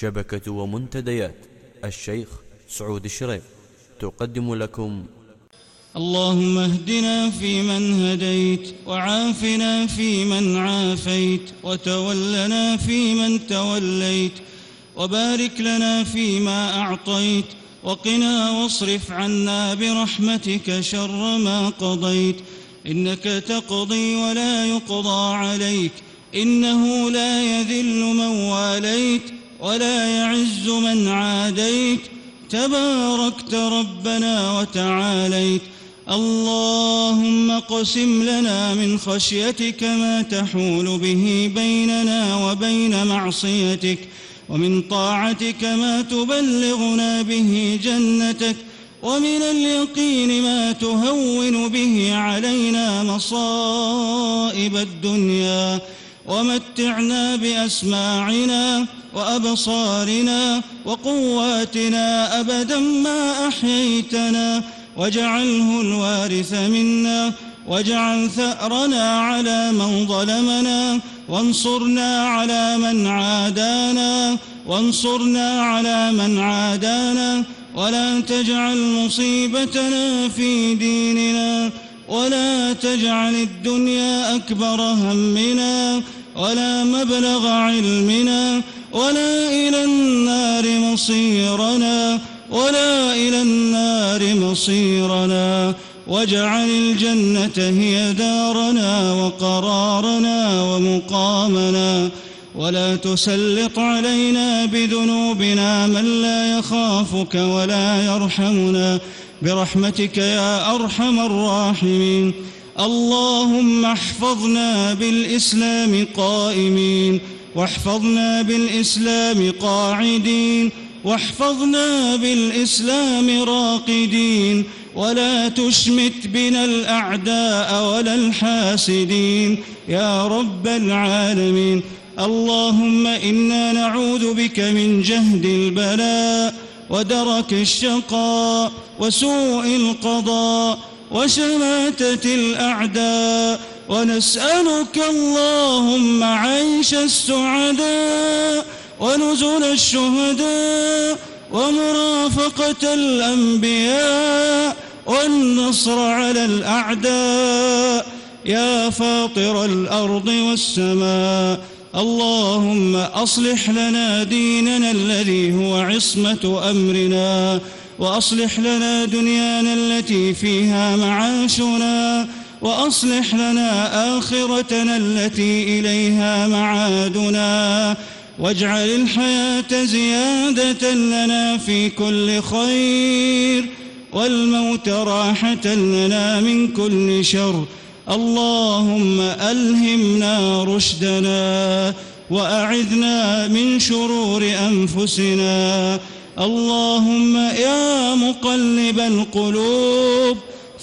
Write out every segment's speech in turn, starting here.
شبكة ومنتديات. الشيخ سعود الشريف. تقدم لكم. اللهم اهدنا فيمن هديت وعافنا فيمن عافيت وتولنا فيمن توليت وبارك لنا فيما أعطيت وقنا واصرف عنا برحمتك شر ما قضيت إنك تقضي ولا يقضى عليك إنه لا يذل من واليت ولا يعز من عاديت. تباركت ربنا وتعاليت. اللهم قسم لنا من خشيتك ما تحول به بيننا وبين معصيتك ومن طاعتك ما تبلغنا به جنتك ومن اليقين ما تهون به علينا مصائب الدنيا. ومتعنا بأسماعنا وأبصارنا وقواتنا أبدا ما أحييتنا. واجعله الوارث منا واجعل ثأرنا على من ظلمنا وانصرنا على من عادانا وانصرنا على من عادانا. ولا تجعل مصيبتنا في ديننا ولا تجعل الدنيا أكبر همنا ولا مبلغ علمنا. ولا إلى النار مصيرنا ولا إلى النار مصيرنا واجعل الجنة هي دارنا وقرارنا ومقامنا ولا تسلط علينا بذنوبنا من لا يخافك ولا يرحمنا برحمتك يا أرحم الراحمين اللهم احفظنا بالإسلام قائمين واحفظنا بالإسلام قاعدين واحفظنا بالإسلام راقدين ولا تشمت بنا الأعداء ولا الحاسدين. يا رب العالمين اللهم إنا نعوذ بك من جهد البلاء ودرك الشقاء وسوء القضاء وشماتة الأعداء ونسألك اللهم عيش السعداء ونزل الشهداء ومرافقة الأنبياء والنصر على الأعداء. يا فاطر الأرض والسماء اللهم أصلح لنا ديننا الذي هو عصمة أمرنا وأصلح لنا دنيانا التي فيها معاشنا. وأصلح لنا آخرتنا التي إليها معادنا واجعل الحياة زيادة لنا في كل خير والموت راحة لنا من كل شر. اللهم ألهمنا رشدنا وأعذنا من شرور أنفسنا. اللهم يا مقلب القلوب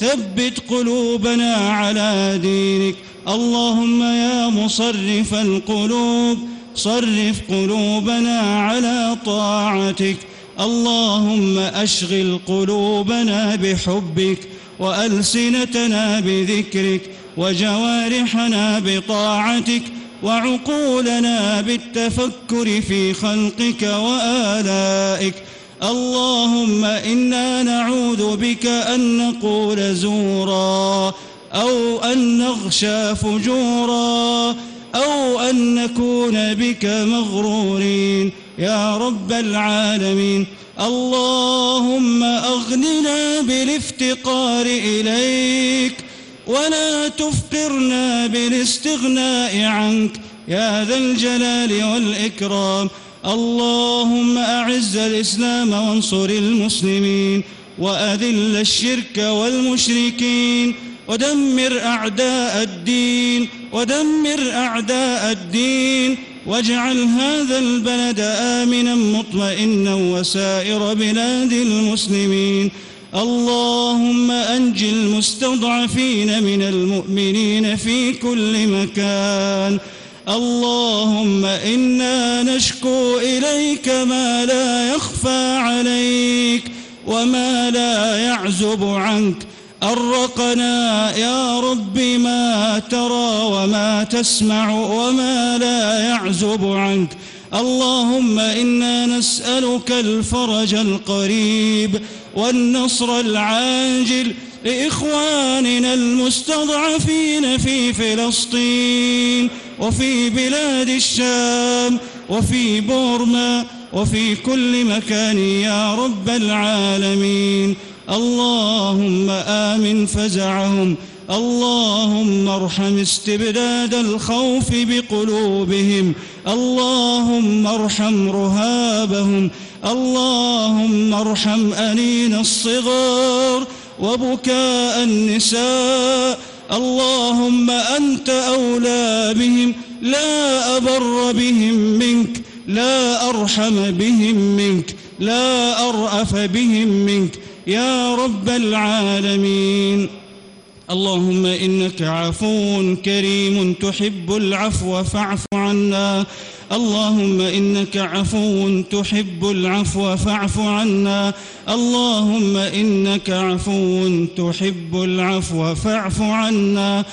ثبت قلوبنا على دينك. اللهم يا مصرف القلوب صرف قلوبنا على طاعتك. اللهم أشغل قلوبنا بحبك وألسنتنا بذكرك وجوارحنا بطاعتك وعقولنا بالتفكر في خلقك وآلائك. اللهم إنا نعوذ بك أن نقول زورا أو أن نغشى فجورا أو أن نكون بك مغرورين. يا رب العالمين اللهم أغننا بالافتقار إليك ولا تفقرنا بالاستغناء عنك. يا ذا الجلال والإكرام. اللهم أعز الإسلام وانصر المسلمين وأذل الشرك والمشركين ودمر أعداء الدين ودمر أعداء الدين واجعل هذا البلد آمنا مطمئنا وسائر بلاد المسلمين اللهم أنج المستضعفين من المؤمنين في كل مكان اللهم إنا نشكو إليك ما لا يخفى عليك وما لا يعزب عنك. أرقنا يا رب ما ترى وما تسمع وما لا يعزب عنك. اللهم إنا نسألك الفرج القريب والنصر العاجل لإخواننا المستضعفين في فلسطين. وفي بلاد الشام وفي بورما وفي كل مكان يا رب العالمين. اللهم آمن فزعهم اللهم ارحم استبداد الخوف بقلوبهم اللهم ارحم رهابهم اللهم ارحم أنين الصغار وبكاء النساء اللهم أنت أولى بهم لا أبر بهم منك لا أرحم بهم منك لا أرأف بهم منك. يا رب العالمين اللهم إنك عفو كريم تحب العفو فاعف عنا. اللهم إنك عفو تحب العفو فاعف عنا. اللهم إنك عفو تحب العفو فاعف عنا.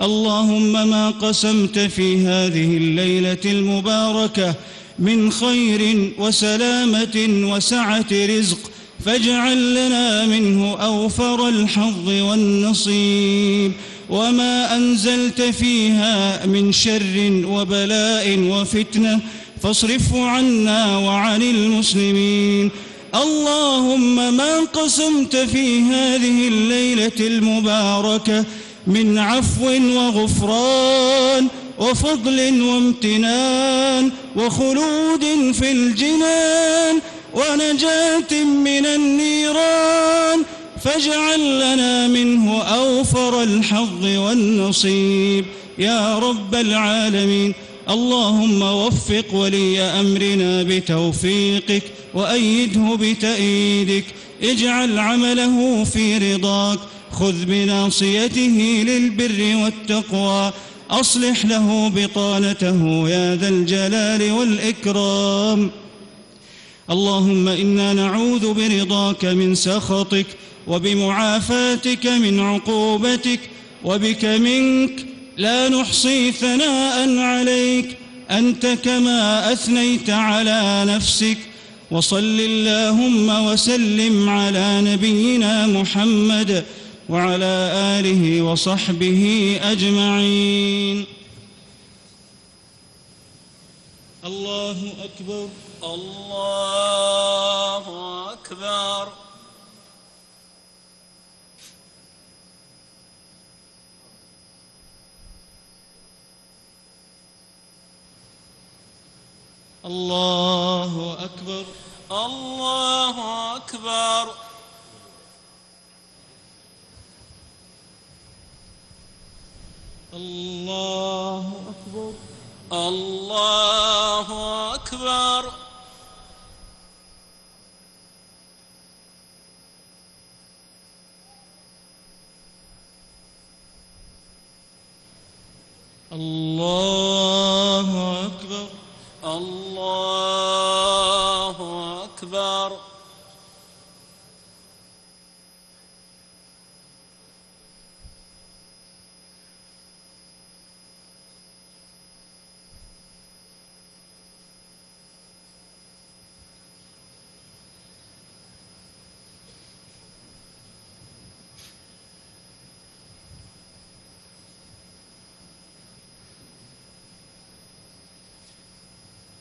اللهم ما قسمت في هذه الليلة المباركة من خير وسلامة وسعة رزق فاجعل لنا منه أوفر الحظ والنصيب. وما أنزلت فيها من شر وبلاء وفتنة فاصرفه عنا وعن المسلمين. اللهم ما قسمت في هذه الليلة المباركة من عفو وغفران وفضل وامتنان وخلود في الجنان ونجاة من النيران فاجعل لنا منه أوفر الحظ والنصيب. يا رب العالمين اللهم وفق ولي أمرنا بتوفيقك وأيده بتأييدك. اجعل عمله في رضاك. خذ بناصيته للبر والتقوى. أصلح له بطانته يا ذا الجلال والإكرام. اللهم إنا نعوذ برضاك من سخطك وبمعافاتك من عقوبتك وبك منك لا نحصي ثناء عليك أنت كما أثنيت على نفسك. وصل اللهم وسلم على نبينا محمد وعلى آله وصحبه أجمعين. الله أكبر. الله أكبر. الله أكبر. الله أكبر. أكبر